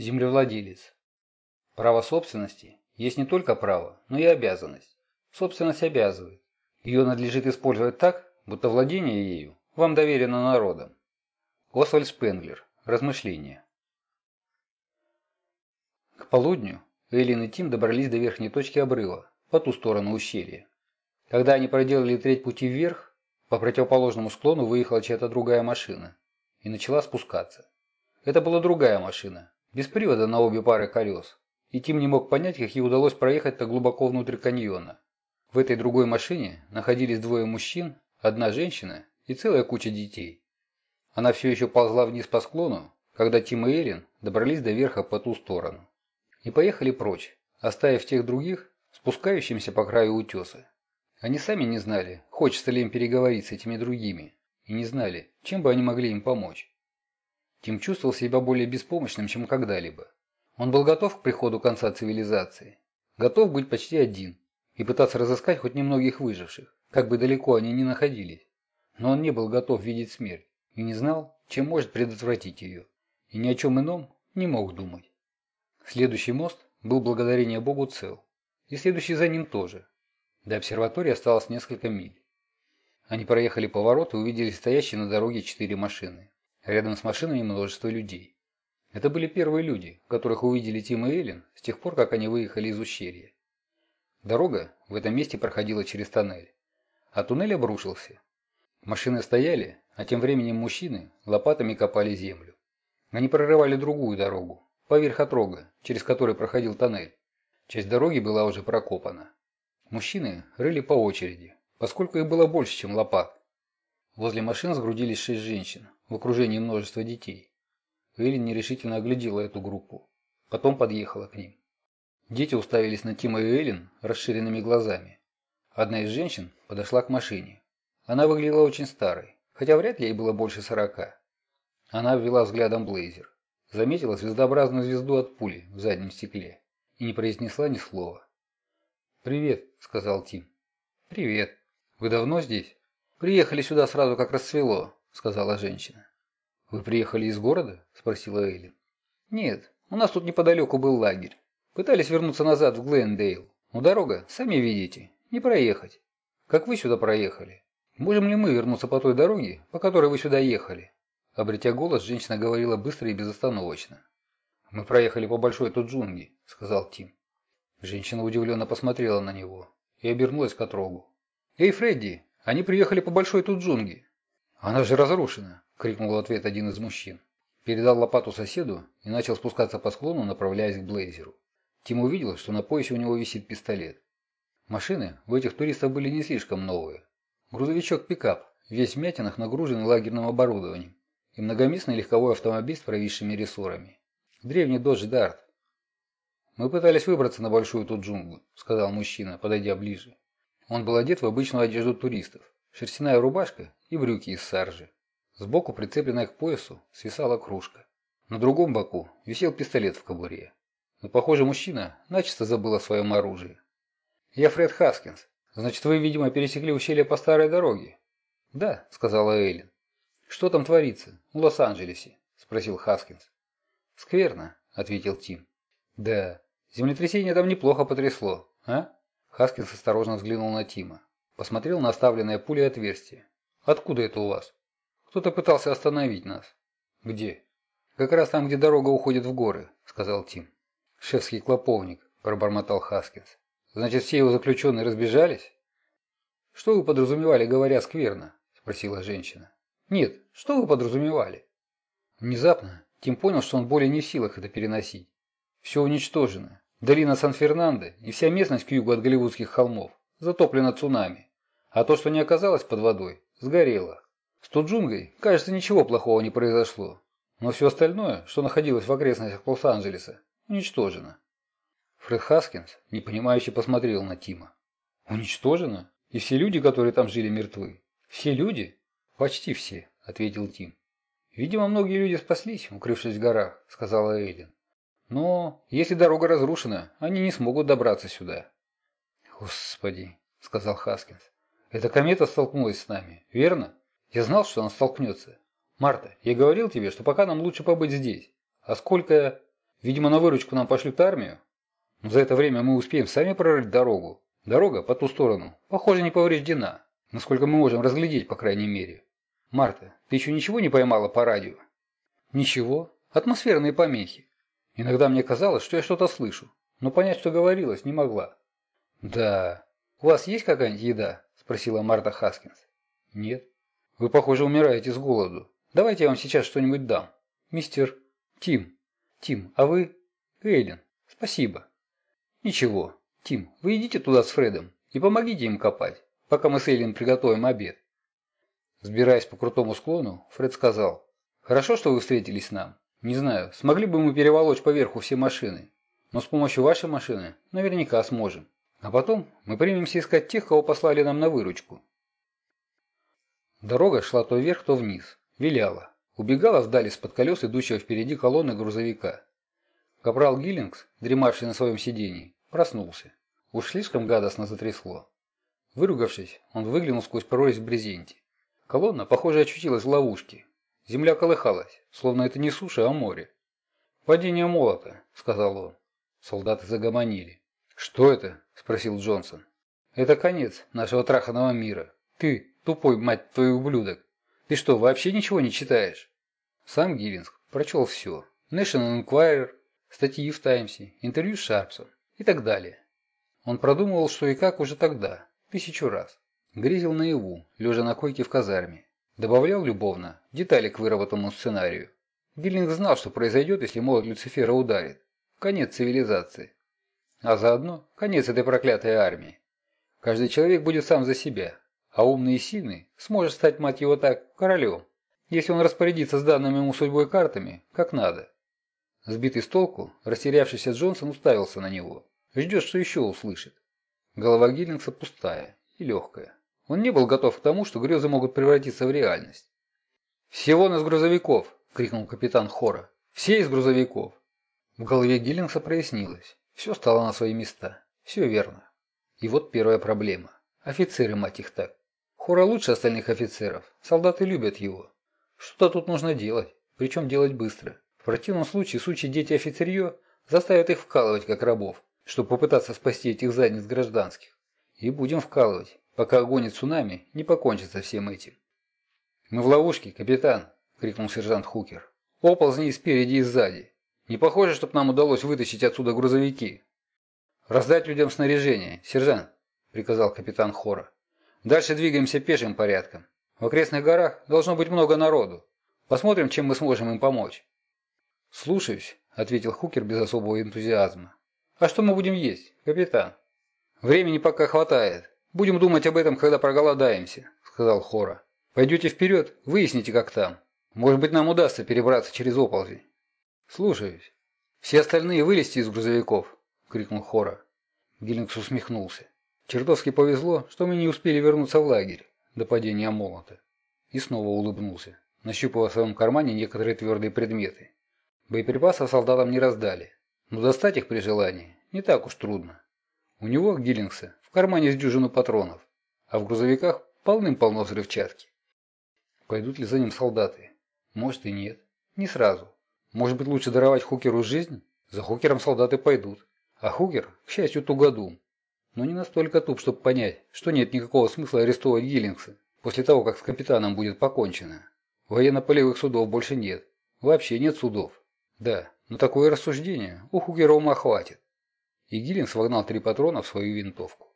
Землевладелец. Право собственности есть не только право, но и обязанность. Собственность обязывает. Ее надлежит использовать так, будто владение ею вам доверено народом. Освальд Шпенглер. Размышления. К полудню Эйлин и Тим добрались до верхней точки обрыва, по ту сторону ущелья. Когда они проделали треть пути вверх, по противоположному склону выехала чья-то другая машина и начала спускаться. Это была другая машина, без привода на обе пары колес, и Тим не мог понять, как ей удалось проехать так глубоко внутрь каньона. В этой другой машине находились двое мужчин, одна женщина и целая куча детей. Она все еще ползла вниз по склону, когда Тим и Эллен добрались до верха по ту сторону. И поехали прочь, оставив тех других спускающимся по краю утеса. Они сами не знали, хочется ли им переговорить с этими другими, и не знали, чем бы они могли им помочь. Тим чувствовал себя более беспомощным, чем когда-либо. Он был готов к приходу конца цивилизации. Готов быть почти один и пытаться разыскать хоть немногих выживших, как бы далеко они ни находились. Но он не был готов видеть смерть и не знал, чем может предотвратить ее, и ни о чем ином не мог думать. Следующий мост был благодарение Богу цел, и следующий за ним тоже. До обсерватории осталось несколько миль. Они проехали поворот и увидели стоящие на дороге четыре машины. Рядом с машинами множество людей. Это были первые люди, которых увидели Тим и Эллен с тех пор, как они выехали из ущелья. Дорога в этом месте проходила через тоннель. А туннель обрушился. Машины стояли, а тем временем мужчины лопатами копали землю. Они прорывали другую дорогу, поверх отрога, через который проходил тоннель. Часть дороги была уже прокопана. Мужчины рыли по очереди, поскольку их было больше, чем лопат. Возле машин сгрудились шесть женщин, в окружении множества детей. Эллен нерешительно оглядела эту группу. Потом подъехала к ним. Дети уставились на Тима и Эллен расширенными глазами. Одна из женщин подошла к машине. Она выглядела очень старой, хотя вряд ли ей было больше сорока. Она ввела взглядом Блейзер. Заметила звездообразную звезду от пули в заднем стекле и не произнесла ни слова. «Привет», — сказал Тим. «Привет. Вы давно здесь?» «Приехали сюда сразу, как расцвело», — сказала женщина. «Вы приехали из города?» – спросила Эйлин. «Нет, у нас тут неподалеку был лагерь. Пытались вернуться назад в Глендейл. Но дорога, сами видите, не проехать. Как вы сюда проехали? Можем ли мы вернуться по той дороге, по которой вы сюда ехали?» Обретя голос, женщина говорила быстро и безостановочно. «Мы проехали по большой тут джунги», – сказал Тим. Женщина удивленно посмотрела на него и обернулась к отрогу. «Эй, Фредди, они приехали по большой тут джунги. Она же разрушена, крикнул в ответ один из мужчин. Передал лопату соседу и начал спускаться по склону, направляясь к Блейзеру. Тим увидел, что на поясе у него висит пистолет. Машины у этих туристов были не слишком новые. Грузовичок-пикап, весь в мятинах нагруженный лагерным оборудованием, и многоместный легковой автомобиль с провисшими рессорами. Древний Dodge Dart. «Мы пытались выбраться на большую тут джунглю», — сказал мужчина, подойдя ближе. Он был одет в обычную одежду туристов. Шерстяная рубашка и брюки из саржи. Сбоку, прицепленная к поясу, свисала кружка. На другом боку висел пистолет в кобуре. Но, похоже, мужчина начисто забыл о своем оружии. «Я Фред Хаскинс. Значит, вы, видимо, пересекли ущелье по старой дороге?» «Да», — сказала Эйлин. «Что там творится в Лос-Анджелесе?» — спросил Хаскинс. «Скверно», — ответил Тим. «Да, землетрясение там неплохо потрясло, а?» Хаскинс осторожно взглянул на Тима. Посмотрел на оставленное пулей отверстие. «Откуда это у вас?» «Кто-то пытался остановить нас». «Где?» «Как раз там, где дорога уходит в горы», — сказал Тим. «Шефский клоповник», — пробормотал Хаскинс. «Значит, все его заключенные разбежались?» «Что вы подразумевали, говоря скверно?» – спросила женщина. «Нет, что вы подразумевали?» Внезапно Тим понял, что он более не в силах это переносить. Все уничтожено. Долина Сан-Фернандо и вся местность к югу от Голливудских холмов затоплена цунами. А то, что не оказалось под водой, сгорело. С Туджунгой, кажется, ничего плохого не произошло. Но все остальное, что находилось в окрестностях Лос-Анджелеса, уничтожено. Фред Хаскинс непонимающе посмотрел на Тима. «Уничтожено? И все люди, которые там жили, мертвы? Все люди?» «Почти все», — ответил Тим. «Видимо, многие люди спаслись, укрывшись в горах», — сказала Эйлин. Но если дорога разрушена, они не смогут добраться сюда. Господи, сказал Хаскинс. Эта комета столкнулась с нами, верно? Я знал, что она столкнется. Марта, я говорил тебе, что пока нам лучше побыть здесь. А сколько... Видимо, на выручку нам пошлют армию. Но за это время мы успеем сами прорыть дорогу. Дорога по ту сторону, похоже, не повреждена. Насколько мы можем разглядеть, по крайней мере. Марта, ты еще ничего не поймала по радио? Ничего. Атмосферные помехи. Иногда мне казалось, что я что-то слышу, но понять, что говорилось, не могла. Да. У вас есть какая-нибудь еда? Спросила Марта Хаскинс. Нет. Вы, похоже, умираете с голоду. Давайте я вам сейчас что-нибудь дам. Мистер Тим. Тим, а вы? Эйлин. Спасибо. Ничего. Тим, вы идите туда с Фредом и помогите им копать, пока мы с Эйлин приготовим обед. Сбираясь по крутому склону, Фред сказал, «Хорошо, что вы встретились нам. Не знаю, смогли бы мы переволочь поверху все машины, но с помощью вашей машины наверняка сможем. А потом мы примемся искать тех, кого послали нам на выручку». Дорога шла то вверх, то вниз, виляла, убегала вдали из-под колес идущего впереди колонны грузовика. Капрал Гиллингс, дремавший на своем сидении, проснулся. Уж слишком гадостно затрясло. Выругавшись, он выглянул сквозь прорезь в брезенте. Колонна, похоже, очутилась в ловушке. Земля колыхалась, словно это не суша, а море. «Падение молота», — сказал он. Солдаты загомонили. «Что это?» — спросил Джонсон. «Это конец нашего траханного мира. Ты, тупой, мать твой ублюдок. Ты что, вообще ничего не читаешь?» Сам Гивинск прочел все. National Enquirer, статьи в Таймсе, интервью с Шарпсом и так далее. Он продумывал, что и как уже тогда, тысячу раз. Грезил наяву, лежа на койке в казарме. Добавлял любовно детали к выработанному сценарию. Гиллинг знал, что произойдет, если молот Люцифера ударит. Конец цивилизации. А заодно конец этой проклятой армии. Каждый человек будет сам за себя, а умный и сильный сможет стать, мать его так, королем, если он распорядится с данными ему судьбой картами, как надо. Сбитый с толку, растерявшийся Джонсон уставился на него. Ждет, что еще услышит. Голова Гиллингса пустая и легкая. Он не был готов к тому, что грезы могут превратиться в реальность. «Всего нас грузовиков!» – крикнул капитан Хора. «Все из грузовиков!» В голове Гиллингса прояснилось. Все стало на свои места. Все верно. И вот первая проблема. Офицеры, мать их так. Хора лучше остальных офицеров. Солдаты любят его. Что-то тут нужно делать. Причем делать быстро. В противном случае сучьи дети офицерье заставят их вкалывать как рабов, чтобы попытаться спасти этих задниц гражданских. И будем вкалывать, пока огонь и цунами не покончат со всем этим. «Мы в ловушке, капитан!» – крикнул сержант Хукер. «Оползни спереди и сзади. Не похоже, чтобы нам удалось вытащить отсюда грузовики». «Раздать людям снаряжение, сержант!» – приказал капитан Хора. «Дальше двигаемся пешим порядком. В окрестных горах должно быть много народу. Посмотрим, чем мы сможем им помочь». «Слушаюсь», – ответил Хукер без особого энтузиазма. «А что мы будем есть, капитан?» «Времени пока хватает. «Будем думать об этом, когда проголодаемся», – сказал Хора. «Пойдете вперед, выясните, как там. Может быть, нам удастся перебраться через оползень». «Слушаюсь». «Все остальные вылезти из грузовиков», – крикнул Хора. Гиллингс усмехнулся. «Чертовски повезло, что мы не успели вернуться в лагерь до падения молота». И снова улыбнулся, нащупывая в своем кармане некоторые твердые предметы. Боеприпасов солдатам не раздали, но достать их при желании не так уж трудно. У него, Гиллингса, в кармане с дюжину патронов, а в грузовиках полным-полно взрывчатки. Пойдут ли за ним солдаты? Может и нет. Не сразу. Может быть лучше даровать Хукеру жизнь? За Хукером солдаты пойдут. А Хукер, к счастью, тугодум. Но не настолько туп, чтобы понять, что нет никакого смысла арестовывать Гиллингса после того, как с капитаном будет покончено. Военно-полевых судов больше нет. Вообще нет судов. Да, но такое рассуждение у Хукера ума хватит. И Гиллингс вогнал три патрона в свою винтовку.